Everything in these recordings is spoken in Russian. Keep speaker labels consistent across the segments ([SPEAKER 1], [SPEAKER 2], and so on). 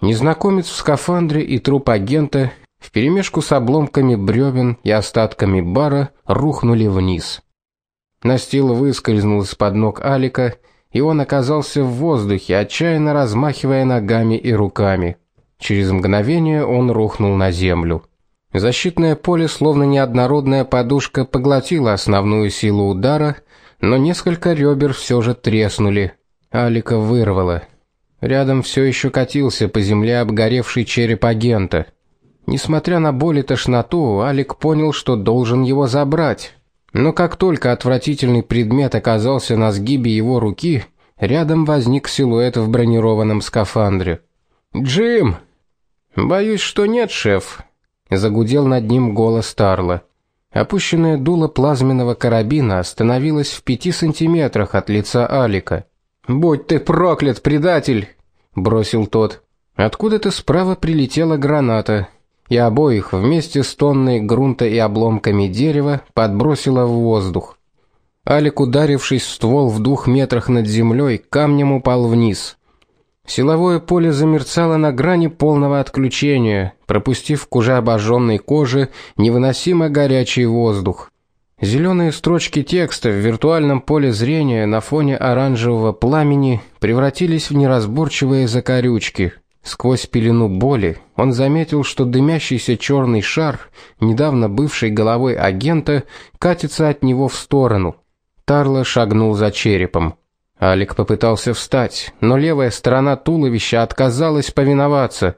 [SPEAKER 1] Незнакомец в скафандре и труп агента вперемешку с обломками бревен и остатками бара рухнули вниз. Настил выскользнул из-под ног Алика, и он оказался в воздухе, отчаянно размахивая ногами и руками. Через мгновение он рухнул на землю. Защитное поле, словно неоднородная подушка, поглотило основную силу удара, но несколько ребер все же треснули. Алика вырвало. Рядом все еще катился по земле обгоревший череп агента. Несмотря на боль и тошноту, Алик понял, что должен его забрать. Но как только отвратительный предмет оказался на сгибе его руки, рядом возник силуэт в бронированном скафандре. "Джим!" "Боюсь, что нет, шеф", загудел над ним голос Тарла. Опущенное дуло плазменного карабина остановилось в пяти сантиметрах от лица Алика. "Будь ты проклят, предатель!" бросил тот. Откуда-то справа прилетела граната, и обоих вместе с тонной грунта и обломками дерева подбросило в воздух. Алик, ударившись в ствол в двух метрах над землей, камнем упал вниз. Силовое поле замерцало на грани полного отключения, пропустив к уже обожженной коже невыносимо горячий воздух. Зеленые строчки текста в виртуальном поле зрения на фоне оранжевого пламени превратились в неразборчивые закорючки. Сквозь пелену боли он заметил, что дымящийся черный шар, недавно бывший головой агента, катится от него в сторону. Тарло шагнул за черепом. Алик попытался встать, но левая сторона туловища отказалась повиноваться.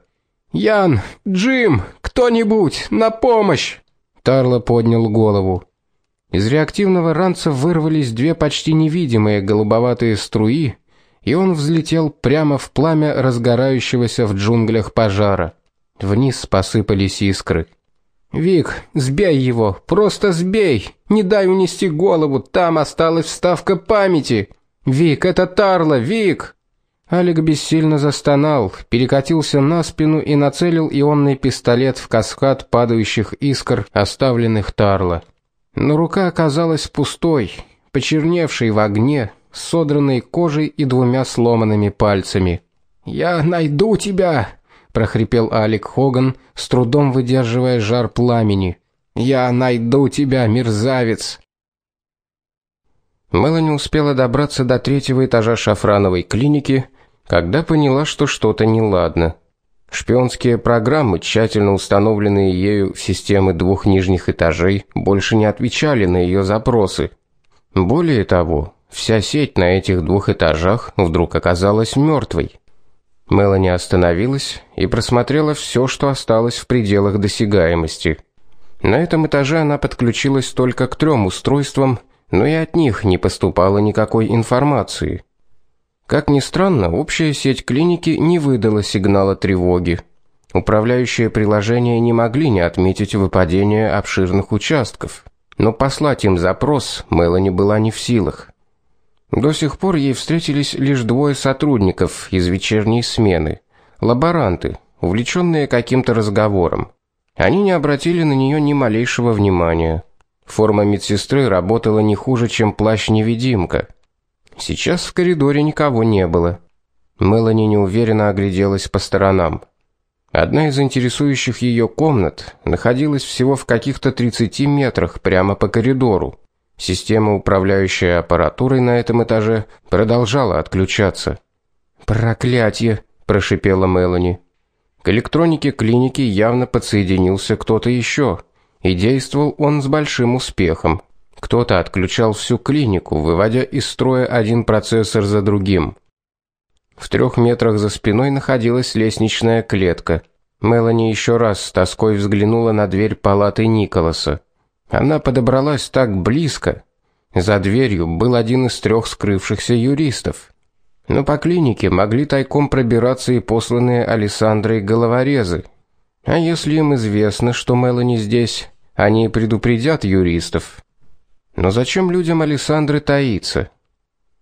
[SPEAKER 1] "Ян, Джим, кто-нибудь, на помощь!" Тарло поднял голову. Из реактивного ранца вырвались две почти невидимые голубоватые струи, и он взлетел прямо в пламя разгорающегося в джунглях пожара. Вниз посыпались искры. Вик, сбей его, просто сбей. Не дай унести голову, там осталась вставка памяти. Вик, это Тарла, Вик. Алик бессильно застонал, перекатился на спину и нацелил ионный пистолет в каскад падающих искр, оставленных Тарла. Но рука оказалась пустой, почерневшей в огне, с содранной кожей и двумя сломанными пальцами. "Я найду тебя", прохрипел Алик Хоган, с трудом выдерживая жар пламени. "Я найду тебя, мерзавец". Мелани успела добраться до третьего этажа шафрановой клиники, когда поняла, что что-то неладно. Шпионские программы, тщательно установленные ею в системы двух нижних этажей, больше не отвечали на ее запросы. Более того, Вся сеть на этих двух этажах вдруг оказалась мертвой. Мелани остановилась и просмотрела все, что осталось в пределах досягаемости. На этом этаже она подключилась только к трем устройствам, но и от них не поступало никакой информации. Как ни странно, общая сеть клиники не выдала сигнала тревоги. Управляющие приложения не могли не отметить выпадение обширных участков, но послать им запрос Мелани была не в силах. До сих пор ей встретились лишь двое сотрудников из вечерней смены, лаборанты, увлеченные каким-то разговором. Они не обратили на нее ни малейшего внимания. Форма медсестры работала не хуже, чем плащ-невидимка. Сейчас в коридоре никого не было. Мелани неуверенно огляделась по сторонам. Одна из интересующих ее комнат находилась всего в каких-то 30 метрах прямо по коридору. Система, управляющая аппаратурой на этом этаже, продолжала отключаться. "Проклятье", прошипела Мелани. К электронике клиники явно подсоединился кто-то еще, и действовал он с большим успехом. Кто-то отключал всю клинику, выводя из строя один процессор за другим. В трех метрах за спиной находилась лестничная клетка. Мелани еще раз с тоской взглянула на дверь палаты Николаса. Она подобралась так близко. За дверью был один из трех скрывшихся юристов. Но по клинике могли тайком пробираться и посланные Александрой головорезы. А если им известно, что Мелани здесь, они предупредят юристов. Но зачем людям Александры таиться?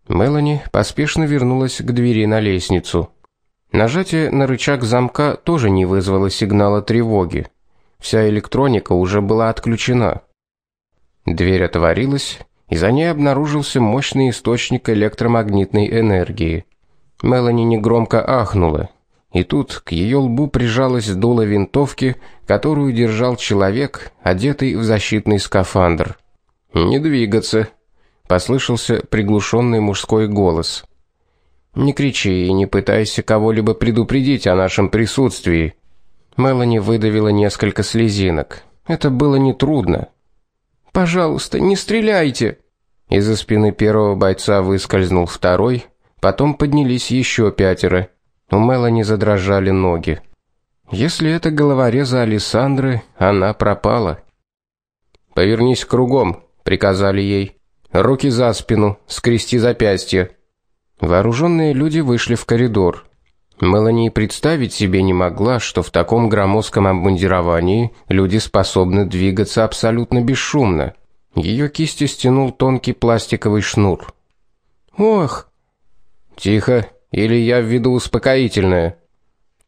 [SPEAKER 1] Мелани поспешно вернулась к двери на лестницу. Нажатие на рычаг замка тоже не вызвало сигнала тревоги. Вся электроника уже была отключена. Дверь отворилась, и за ней обнаружился мощный источник электромагнитной энергии. Мелани негромко ахнула. и тут к ее лбу прижалась дуло винтовки, которую держал человек, одетый в защитный скафандр. "Не двигаться", послышался приглушенный мужской голос. "Не кричи и не пытайся кого-либо предупредить о нашем присутствии". Мелани выдавила несколько слезинок. Это было не трудно.
[SPEAKER 2] Пожалуйста, не стреляйте.
[SPEAKER 1] Из-за спины первого бойца выскользнул второй, потом поднялись еще пятеро. У Мелани задрожали ноги. Если это головореза Алисандры, она пропала. Повернись кругом, приказали ей. Руки за спину, скрести запястья. Вооруженные люди вышли в коридор. Мелани представить себе не могла, что в таком громоздком обмундировании люди способны двигаться абсолютно бесшумно. Ее кисти стянул тонкий пластиковый шнур.
[SPEAKER 2] Ох.
[SPEAKER 1] Тихо, или я введу успокоительное.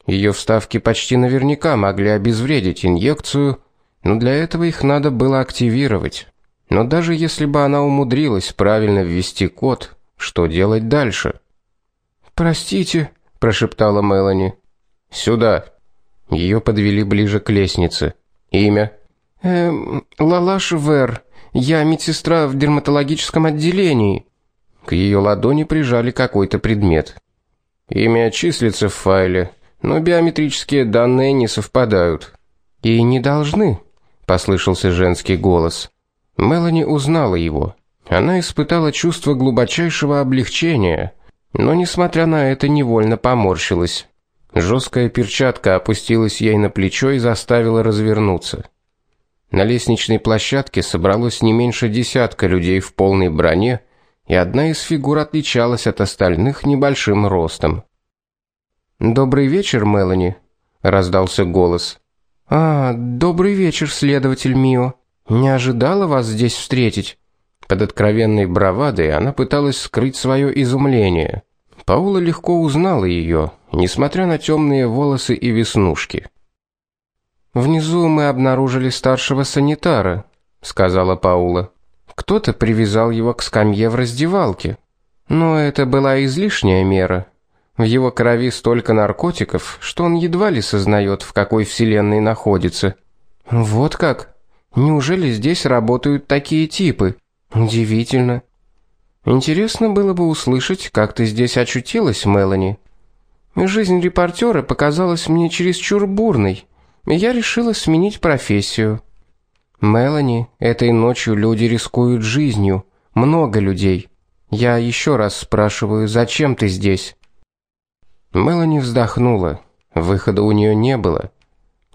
[SPEAKER 1] Ее вставки почти наверняка могли обезвредить инъекцию, но для этого их надо было активировать. Но даже если бы она умудрилась правильно ввести код, что делать дальше?
[SPEAKER 2] Простите,
[SPEAKER 1] прошептала Мелани. Сюда. Ее подвели ближе к лестнице. Имя?
[SPEAKER 2] Эм, Лалаш Вер. Я медсестра в дерматологическом отделении.
[SPEAKER 1] К ее ладони прижали какой-то предмет. Имя числится в файле, но биометрические данные не совпадают.
[SPEAKER 2] И не должны, послышался женский голос.
[SPEAKER 1] Мелани узнала его. Она испытала чувство глубочайшего облегчения но несмотря на это невольно поморщилась. Жесткая перчатка опустилась ей на плечо и заставила развернуться. На лестничной площадке собралось не меньше десятка людей в полной броне, и одна из фигур отличалась от остальных небольшим ростом.
[SPEAKER 2] "Добрый вечер, Мелани", раздался голос. "А, добрый вечер, следователь Мио. Не ожидала вас здесь встретить".
[SPEAKER 1] Под откровенной бравадой она пыталась скрыть свое изумление. Паула легко узнала ее, несмотря на темные волосы и веснушки.
[SPEAKER 2] Внизу мы обнаружили старшего санитара, сказала Паула. Кто-то привязал его к скамье в раздевалке. Но это была излишняя мера. В его крови столько наркотиков, что он едва ли сознает, в какой вселенной находится. Вот как? Неужели здесь работают такие типы? Удивительно. Интересно было бы услышать, как ты здесь очутилась, Мелани. Жизнь репортера показалась мне чересчур бурной, и я решила сменить профессию. Мелани, этой ночью люди рискуют жизнью, много людей. Я еще раз спрашиваю, зачем ты здесь?
[SPEAKER 1] Мелани вздохнула. Выхода у нее не было.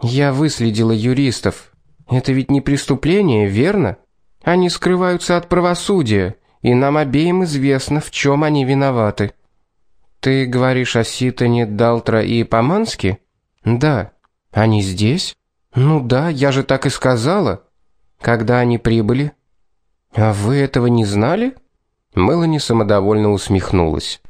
[SPEAKER 2] Я выследила юристов. Это ведь не преступление, верно? Они скрываются от правосудия, и нам обеим известно, в чем они виноваты. Ты говоришь о Ситоне, Далтра и Поманске? Да. Они здесь? Ну да, я же так и сказала. Когда они прибыли? А вы этого не знали?
[SPEAKER 1] Мелани самодовольно усмехнулась.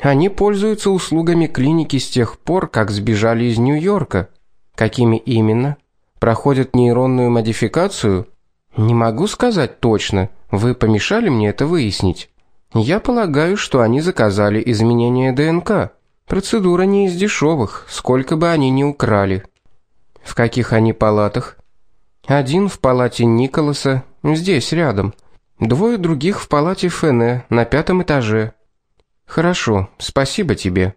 [SPEAKER 2] Они пользуются услугами клиники с тех пор, как сбежали из Нью-Йорка. Какими именно? Проходят нейронную модификацию? Не могу сказать точно. Вы помешали мне это выяснить. Я полагаю, что они заказали изменение ДНК. Процедура не из дешевых, сколько бы они ни украли. В каких они палатах? Один в палате Николаса, здесь рядом. Двое других в палате Фене на пятом этаже. Хорошо, спасибо тебе.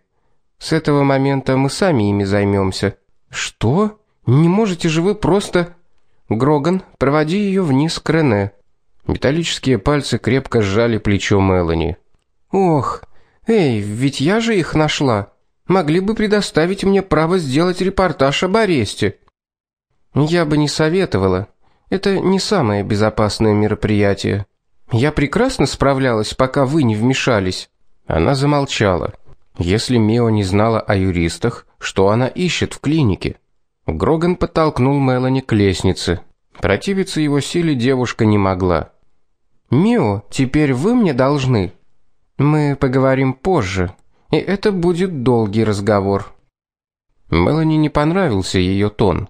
[SPEAKER 2] С этого момента мы сами ими займемся. Что? Не можете же вы просто Гроган, проводи ее вниз к Рене.
[SPEAKER 1] Металлические пальцы крепко сжали плечо Мелани.
[SPEAKER 2] Ох, эй, ведь я же их нашла. Могли бы предоставить мне право сделать репортаж об аресте. Я бы не советовала. Это не самое безопасное мероприятие. Я прекрасно справлялась, пока вы не вмешались.
[SPEAKER 1] Она замолчала. Если Мио не знала о юристах, что она ищет в клинике? Гроган подтолкнул Мелани к лестнице. Противиться его силе девушка не могла.
[SPEAKER 2] "Мио, теперь вы мне должны. Мы поговорим позже, и это будет долгий разговор".
[SPEAKER 1] Мелани не понравился ее тон.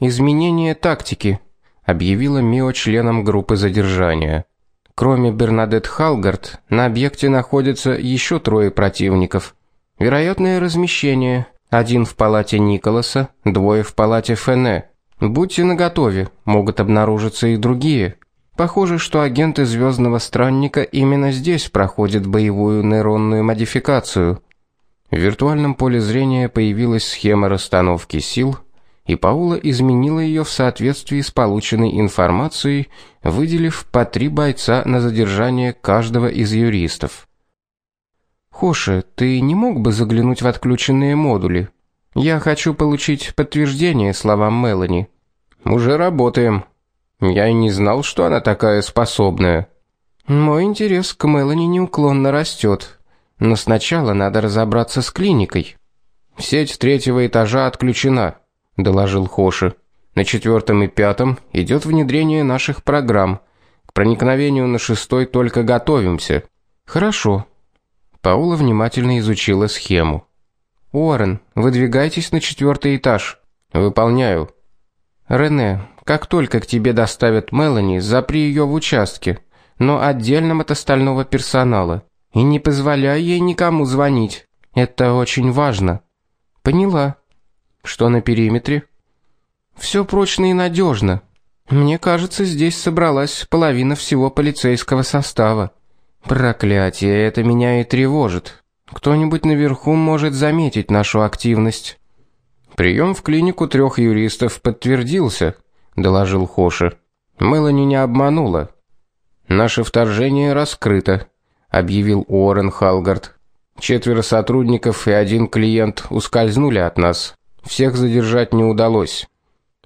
[SPEAKER 2] "Изменение тактики", объявила Мио членам группы задержания. Кроме Бернадет Халгард, на объекте находятся еще трое противников. Вероятное размещение один в палате Николаса, двое в палате Фене. Будьте наготове, могут обнаружиться и другие. Похоже, что агенты Звездного странника именно здесь проходят боевую нейронную модификацию. В виртуальном поле зрения появилась схема расстановки сил, и Паула изменила ее в соответствии с полученной информацией, выделив по три бойца на задержание каждого из юристов. Хоша, ты не мог бы заглянуть в отключенные модули? Я хочу получить подтверждение словам Мелани.
[SPEAKER 1] Уже работаем. Я и не знал, что она такая способная.
[SPEAKER 2] Мой интерес к Мелани неуклонно растет, но сначала надо разобраться с клиникой.
[SPEAKER 1] Сеть третьего этажа отключена, доложил Хоши. На четвертом и пятом идет внедрение наших программ. К проникновению на шестой только готовимся.
[SPEAKER 2] Хорошо. Паула внимательно изучила схему. Уоррен, выдвигайтесь на четвертый этаж.
[SPEAKER 1] Выполняю.
[SPEAKER 2] Рене, как только к тебе доставят Мелани, запри ее в участке, но отдельно от остального персонала, и не позволяй ей никому звонить. Это очень важно. Поняла. Что на периметре? Все прочно и надежно. Мне кажется, здесь собралась половина всего полицейского состава. Проклятие, это меня и тревожит. Кто-нибудь наверху может заметить нашу активность.
[SPEAKER 1] Прием в клинику трех юристов подтвердился, доложил Хошер. Мелани не обманула. Наше вторжение раскрыто, объявил Уоррен Халгард. Четверо сотрудников и один клиент ускользнули от нас. Всех задержать не удалось.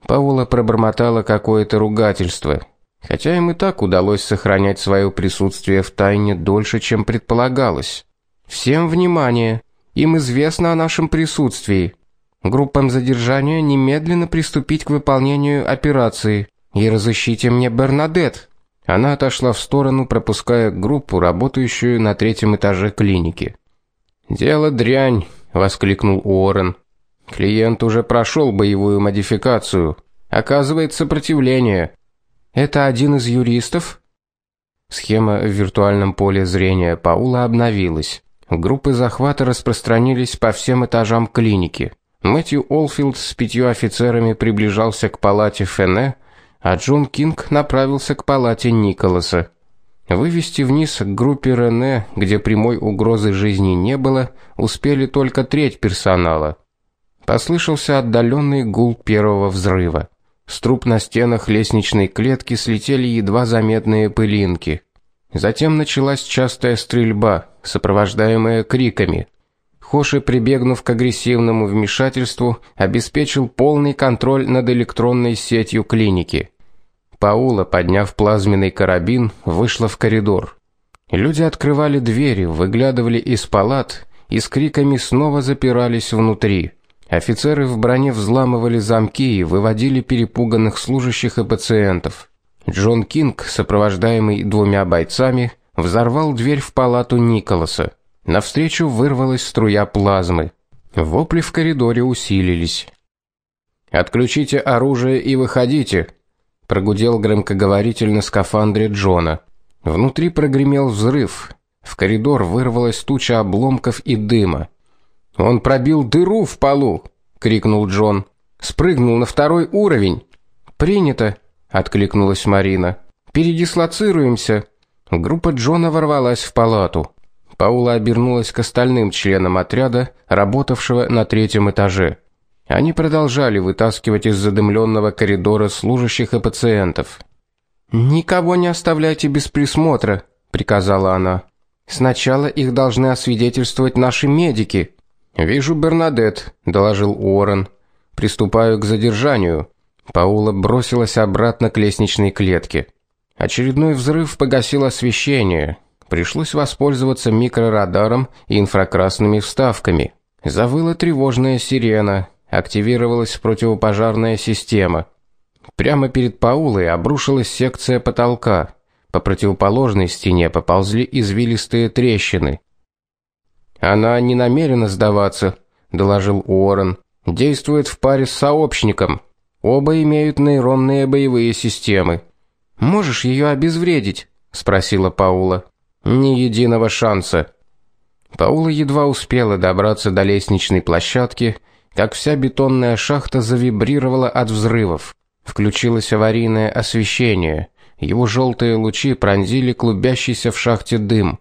[SPEAKER 1] Паула пробормотала какое-то ругательство. Хотя им и так удалось сохранять свое присутствие в тайне дольше, чем предполагалось.
[SPEAKER 2] Всем внимание. Им известно о нашем присутствии. Группам задержания немедленно приступить к выполнению операции. И разыщите мне Бернадет.
[SPEAKER 1] Она отошла в сторону, пропуская группу, работающую на третьем этаже клиники. "Дело дрянь", воскликнул Уоррен. "Клиент уже прошел боевую модификацию. Оказывает сопротивление.
[SPEAKER 2] Это один из юристов?
[SPEAKER 1] Схема в виртуальном поле зрения Паула обновилась. Группы захвата распространились по всем этажам клиники. Мэтью Олфилд с пятью офицерами приближался к палате Фене, а Джон Кинг направился к палате Николаса. Вывести вниз к группе Рене, где прямой угрозы жизни не было, успели только треть персонала. Послышался отдаленный гул первого взрыва. С труб на стенах лестничной клетки слетели едва заметные пылинки. Затем началась частая стрельба, сопровождаемая криками. Хоши, прибегнув к агрессивному вмешательству, обеспечил полный контроль над электронной сетью клиники. Паула, подняв плазменный карабин, вышла в коридор. Люди открывали двери, выглядывали из палат и с криками снова запирались внутри. Офицеры в броне взламывали замки и выводили перепуганных служащих и пациентов. Джон Кинг, сопровождаемый двумя бойцами, взорвал дверь в палату Николаса. Навстречу вырвалась струя плазмы. Вопли в коридоре усилились. Отключите оружие и выходите, прогудел громкоговоритель на скафандре Джона. Внутри прогремел взрыв. В коридор вырвалась туча обломков и дыма. Он пробил дыру в полу, крикнул Джон. Спрыгнул на второй уровень.
[SPEAKER 2] Принято, откликнулась Марина. Передислоцируемся. Группа Джона ворвалась в палату.
[SPEAKER 1] Паула обернулась к остальным членам отряда, работавшего на третьем этаже. Они продолжали вытаскивать из задымленного коридора служащих и пациентов.
[SPEAKER 2] Никого не оставляйте без присмотра, приказала она. Сначала их должны освидетельствовать наши медики.
[SPEAKER 1] Вижу Бернадет, доложил Уоррен. Приступаю к задержанию. Паула бросилась обратно к лестничной клетке. Очередной взрыв погасил освещение. Пришлось воспользоваться микрорадаром и инфракрасными вставками. Завыла тревожная сирена, активировалась противопожарная система. Прямо перед Паулой обрушилась секция потолка. По противоположной стене поползли извилистые трещины. Она не намерена сдаваться, доложил Уоррен. Действует в паре с сообщником. Оба имеют нейронные боевые системы.
[SPEAKER 2] Можешь ее обезвредить, спросила Паула.
[SPEAKER 1] Ни единого шанса. Паула едва успела добраться до лестничной площадки, как вся бетонная шахта завибрировала от взрывов. Включилось аварийное освещение. Его желтые лучи пронзили клубящийся в шахте дым.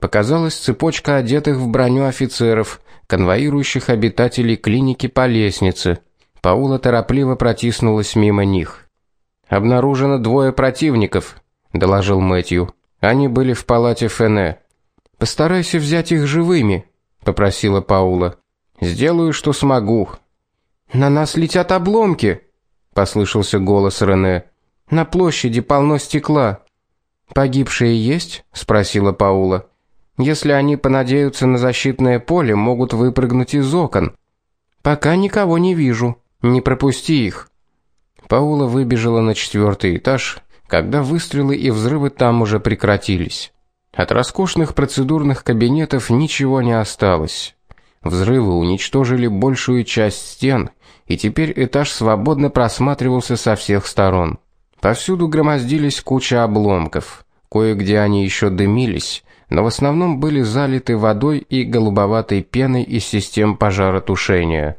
[SPEAKER 1] Показалась цепочка одетых в броню офицеров, конвоирующих обитателей клиники по лестнице. Паула торопливо протиснулась мимо них. Обнаружено двое противников, доложил Мэтью. Они были в палате Фене. Постарайся взять их живыми, попросила Паула. Сделаю, что смогу. На нас летят обломки, послышался голос Рене. На площади полно стекла. Погибшие есть? спросила Паула. Если они понадеются на защитное поле, могут выпрыгнуть из окон. Пока никого не вижу. Не пропусти их. Паула выбежала на четвертый этаж, когда выстрелы и взрывы там уже прекратились. От роскошных процедурных кабинетов ничего не осталось. Взрывы уничтожили большую часть стен, и теперь этаж свободно просматривался со всех сторон. Повсюду громоздились куча обломков. Кое-где они еще дымились, но в основном были залиты водой и голубоватой пеной из систем пожаротушения.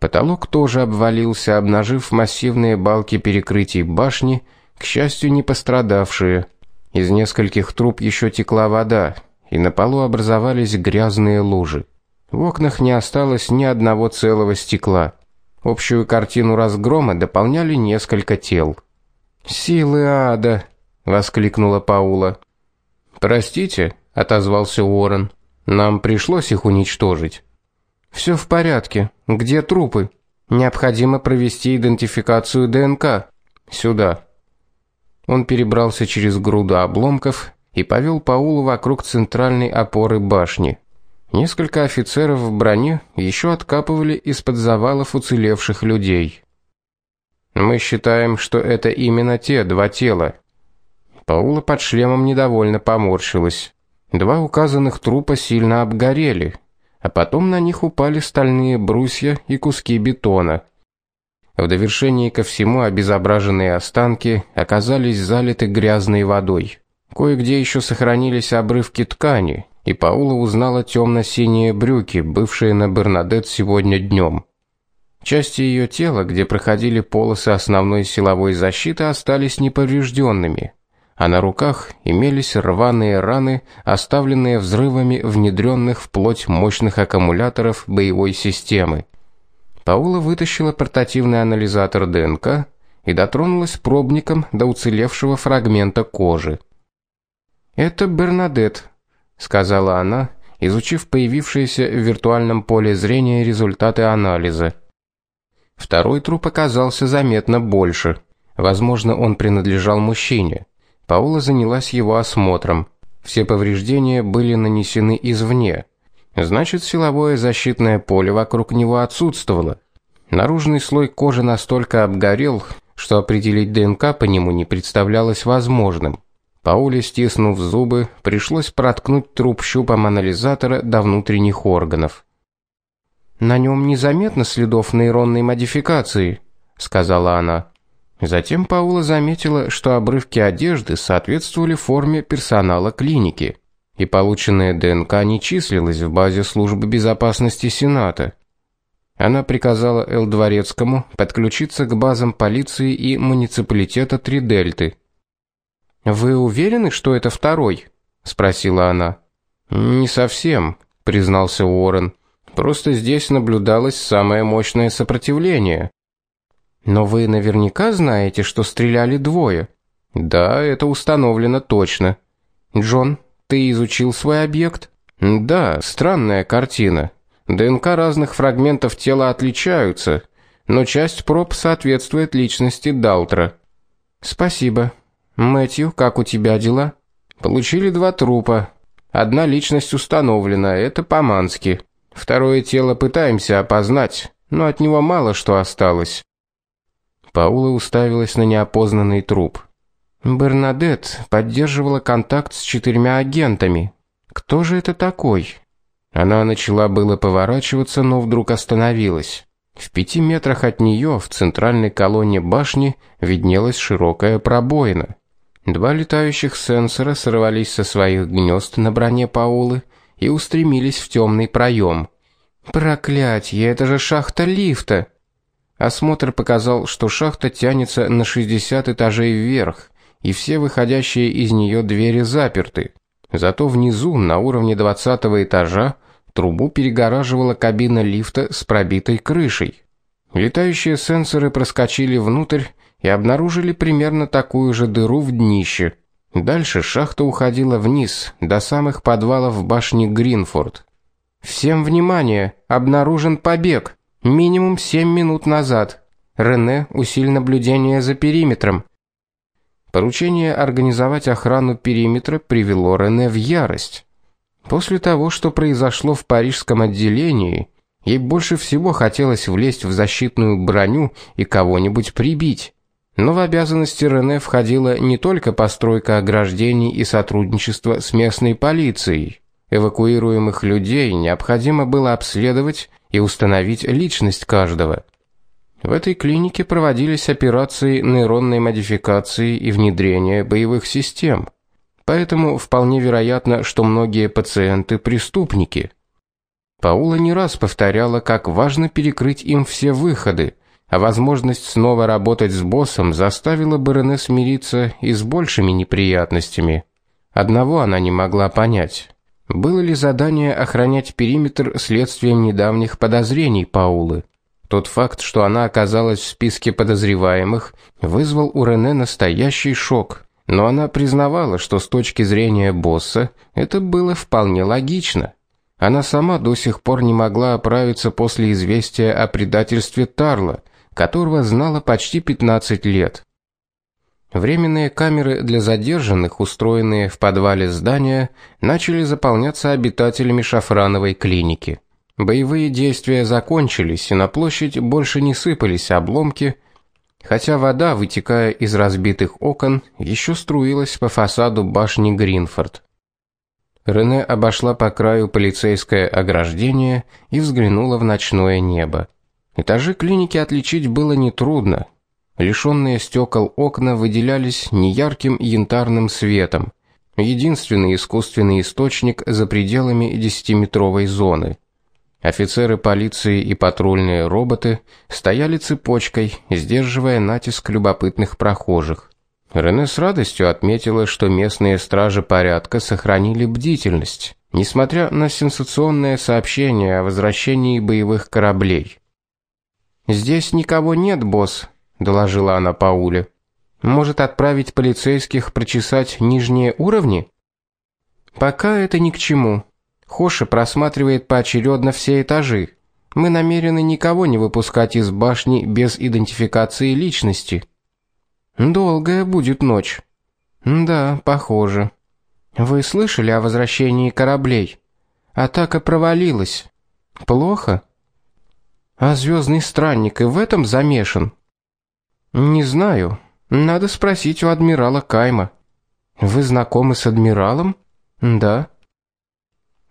[SPEAKER 1] Потолок тоже обвалился, обнажив массивные балки перекрытий башни, к счастью, не пострадавшие. Из нескольких труб еще текла вода, и на полу образовались грязные лужи. В окнах не осталось ни одного целого стекла. Общую картину разгрома дополняли несколько тел. "Силы ада!" воскликнула Паула. "Простите", отозвался Уоррен. "Нам пришлось их уничтожить". Все в порядке. Где трупы? Необходимо провести идентификацию ДНК. Сюда. Он перебрался через груду обломков и повел Паулу вокруг центральной опоры башни. Несколько офицеров в броне еще откапывали из-под завалов уцелевших людей. Мы считаем, что это именно те два тела. Паула под шлемом недовольно поморщилась. Два указанных трупа сильно обгорели, а потом на них упали стальные брусья и куски бетона. В довершение ко всему обезображенные останки оказались залиты грязной водой. Кое-где еще сохранились обрывки ткани, и Паула узнала темно синие брюки, бывшие на Бернадет сегодня днем. Части ее тела, где проходили полосы основной силовой защиты, остались неповрежденными а на руках имелись рваные раны, оставленные взрывами внедренных в плоть мощных аккумуляторов боевой системы. Паула вытащила портативный анализатор ДНК и дотронулась пробником до уцелевшего фрагмента кожи. "Это Бернадет", сказала она, изучив появившиеся в виртуальном поле зрения результаты анализа. Второй труп оказался заметно больше. Возможно, он принадлежал мужчине. Паула занялась его осмотром. Все повреждения были нанесены извне. Значит, силовое защитное поле вокруг него отсутствовало. Наружный слой кожи настолько обгорел, что определить ДНК по нему не представлялось возможным. Пауле, стиснув зубы, пришлось проткнуть труп щупом анализатора до внутренних органов. На нем незаметно следов нейронной модификации, сказала она. Затем Паула заметила, что обрывки одежды соответствовали форме персонала клиники, и полученная ДНК не числилась в базе службы безопасности Сената. Она приказала Эл Дворецкому подключиться к базам полиции и муниципалитета Три Дельты. Вы уверены, что это второй? спросила она. Не совсем, признался Уоррен. Просто здесь наблюдалось самое мощное сопротивление. Но вы наверняка знаете, что стреляли двое. Да, это установлено точно. Джон, ты изучил свой объект? Да, странная картина. ДНК разных фрагментов тела отличаются, но часть проб соответствует личности Далтра. Спасибо. Мэтью, как у тебя дела? Получили два трупа. Одна личность установлена, это Помански. Второе тело пытаемся опознать, но от него мало что осталось. Паула уставилась на неопознанный труп. Бернадет поддерживала контакт с четырьмя агентами. Кто же это такой? Она начала было поворачиваться, но вдруг остановилась. В пяти метрах от нее, в центральной колонне башни, виднелась широкая пробоина. Два летающих сенсора сорвались со своих гнезд на броне Паулы и устремились в темный проем.
[SPEAKER 2] Проклятье, это же шахта лифта. Осмотр показал, что шахта тянется на 60 этажей вверх, и все выходящие из нее двери заперты. Зато внизу, на уровне 20 этажа, трубу перегораживала кабина лифта с пробитой крышей. Летающие сенсоры проскочили внутрь и обнаружили примерно такую же дыру в днище. Дальше шахта уходила вниз, до самых подвалов башни Гринфорд. Всем внимание, обнаружен побег. Минимум 7 минут назад. Рене, усиль наблюдение за периметром. Поручение организовать охрану периметра привело Рене в ярость. После того, что произошло в парижском отделении, ей больше всего хотелось влезть в защитную броню и кого-нибудь прибить. Но в обязанности Рене входила не только постройка ограждений и сотрудничество с местной полицией. Эвакуируемых людей необходимо было обследовать и установить личность каждого. В этой клинике проводились операции нейронной модификации и внедрения боевых систем. Поэтому вполне вероятно, что многие пациенты преступники. Паула не раз повторяла, как важно перекрыть им все выходы, а возможность снова работать с боссом заставила бы Рене смириться и с большими неприятностями. Одного она не могла понять. Было ли задание охранять периметр следствием недавних подозрений Паулы? Тот факт, что она оказалась в списке подозреваемых, вызвал у Рене настоящий шок. Но она признавала, что с точки зрения босса это было вполне логично. Она сама до сих пор не могла оправиться после известия о предательстве Тарла, которого знала почти 15 лет. Временные камеры для задержанных, устроенные в подвале здания, начали заполняться обитателями шафрановой клиники. Боевые действия закончились, и на площадь больше не сыпались обломки, хотя вода, вытекая из разбитых окон, еще струилась по фасаду башни Гринфорд. Рене обошла по краю полицейское ограждение и взглянула в ночное небо. Этажи клиники отличить было нетрудно. Лишенные стекол окна выделялись неярким янтарным светом. Единственный искусственный источник за пределами десятиметровой зоны. Офицеры полиции и патрульные роботы стояли цепочкой, сдерживая натиск любопытных прохожих. Рене с радостью отметила, что местные стражи порядка сохранили бдительность, несмотря на сенсационное сообщение о возвращении боевых кораблей. Здесь никого нет, босс, доложила она Пауле. Может отправить полицейских прочесать нижние уровни? Пока это ни к чему. Хоша просматривает поочередно все этажи. Мы намерены никого не выпускать из башни без идентификации личности. Долгая будет ночь. Да, похоже. Вы слышали о возвращении кораблей? Атака провалилась. Плохо. А звездный странник и в этом замешан. Не знаю. Надо спросить у адмирала Кайма. Вы знакомы с адмиралом? Да.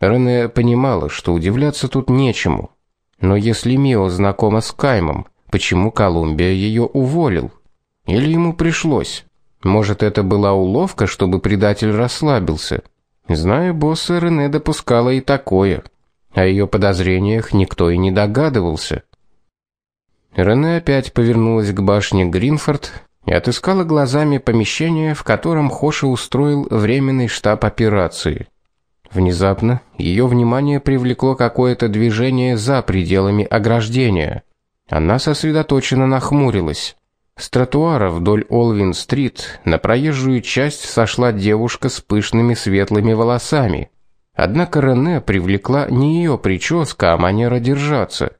[SPEAKER 1] Рене понимала, что удивляться тут нечему. Но если Мио знакома с Каймом, почему Колумбия ее уволил? Или ему пришлось? Может, это была уловка, чтобы предатель расслабился? Зная босса, Рене допускала и такое. О ее подозрениях никто и не догадывался. Рене опять повернулась к башне Гринфорд и отыскала глазами помещение, в котором Хоши устроил временный штаб операции. Внезапно ее внимание привлекло какое-то движение за пределами ограждения. Она сосредоточенно нахмурилась. С тротуара вдоль Олвин-стрит на проезжую часть сошла девушка с пышными светлыми волосами. Однако Рене привлекла не ее прическа, а манера держаться.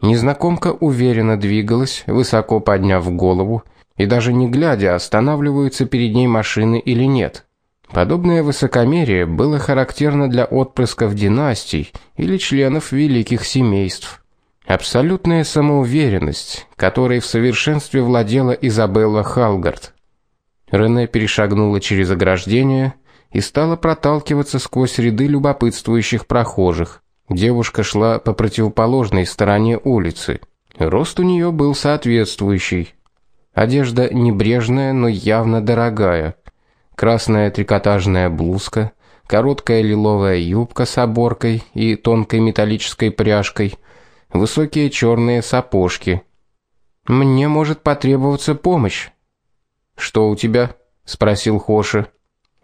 [SPEAKER 1] Незнакомка уверенно двигалась, высоко подняв голову, и даже не глядя, останавливаются перед ней машины или нет. Подобное высокомерие было характерно для отпрысков династий или членов великих семейств. Абсолютная самоуверенность, которой в совершенстве владела Изабелла Халгард. Рене перешагнула через ограждение и стала проталкиваться сквозь ряды любопытствующих прохожих. Девушка шла по противоположной стороне улицы. Рост у нее был соответствующий. Одежда небрежная, но явно дорогая. Красная трикотажная блузка, короткая лиловая юбка с оборкой и тонкой металлической пряжкой, высокие черные сапожки. Мне может потребоваться помощь. Что у тебя? спросил Хоши.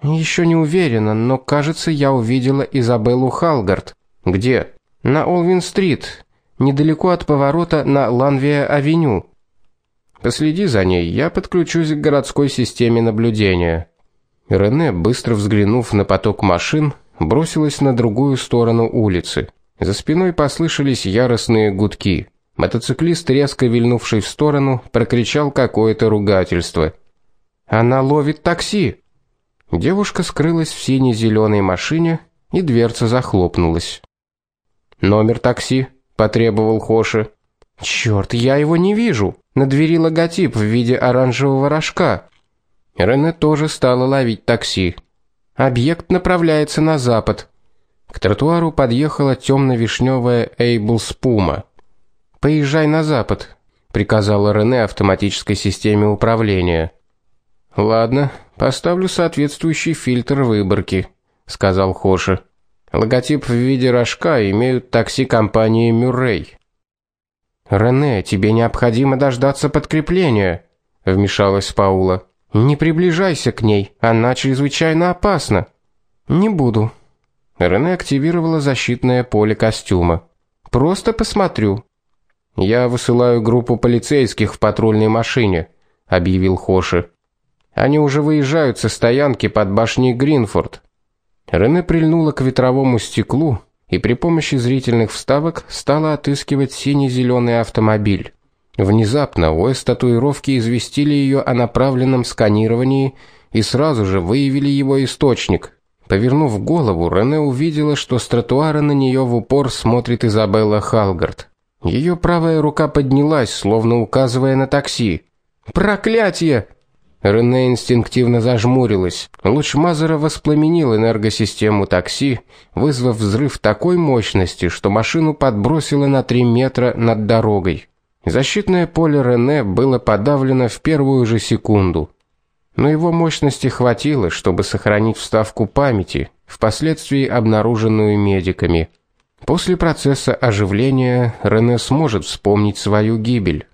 [SPEAKER 1] Еще не уверена, но, кажется, я увидела Изабеллу Халгард. Где? На Олвин-стрит, недалеко от поворота на Ланвия-авеню. Последи за ней, я подключусь к городской системе наблюдения. Рене, быстро взглянув на поток машин, бросилась на другую сторону улицы. За спиной послышались яростные гудки. Мотоциклист, резко вильнувший в сторону, прокричал какое-то ругательство. Она ловит такси. Девушка скрылась в сине зеленой машине, и дверца захлопнулась. Номер такси потребовал Хоши. Черт, я его не вижу. На двери логотип в виде оранжевого рожка. Рене тоже стала ловить такси. Объект направляется на запад. К тротуару подъехала темно вишневая Эйбл Спума. Поезжай на запад, приказала Рене автоматической системе управления. Ладно, поставлю соответствующий фильтр выборки, сказал Хоши. Логотип в виде рожка имеют такси компании Мюррей. Рене, тебе необходимо дождаться подкрепления, вмешалась Паула. Не приближайся к ней, она чрезвычайно опасна. Не буду. Рене активировала защитное поле костюма. Просто посмотрю. Я высылаю группу полицейских в патрульной машине, объявил Хоши. Они уже выезжают со стоянки под башней Гринфорд. Рене прильнула к ветровому стеклу и при помощи зрительных вставок стала отыскивать сине зеленый автомобиль. Внезапно ОС татуировки известили ее о направленном сканировании и сразу же выявили его источник. Повернув голову, Рене увидела, что с тротуара на нее в упор смотрит Изабелла Халгард. Ее правая рука поднялась, словно указывая на такси. Проклятие! Рене инстинктивно зажмурилась. Луч Мазера воспламенил энергосистему такси, вызвав взрыв такой мощности, что машину подбросило на три метра над дорогой. Защитное поле Рене было подавлено в первую же секунду. Но его мощности хватило, чтобы сохранить вставку памяти, впоследствии обнаруженную медиками. После процесса оживления Рене сможет вспомнить свою гибель.